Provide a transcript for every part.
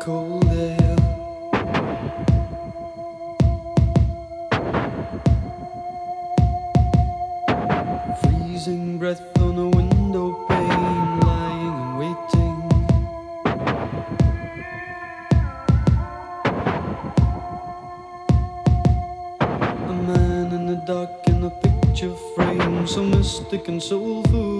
cold air. Freezing breath on a window pane, lying and waiting. A man in the dark in a picture frame, so mystic and soulful.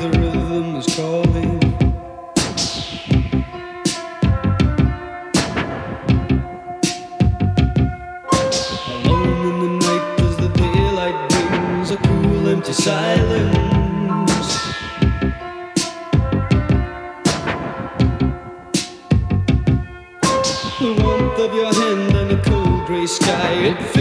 The rhythm is calling. Alone in the night as the brings a cool, empty silence. The warmth of your hand and a cold gray sky, it feels.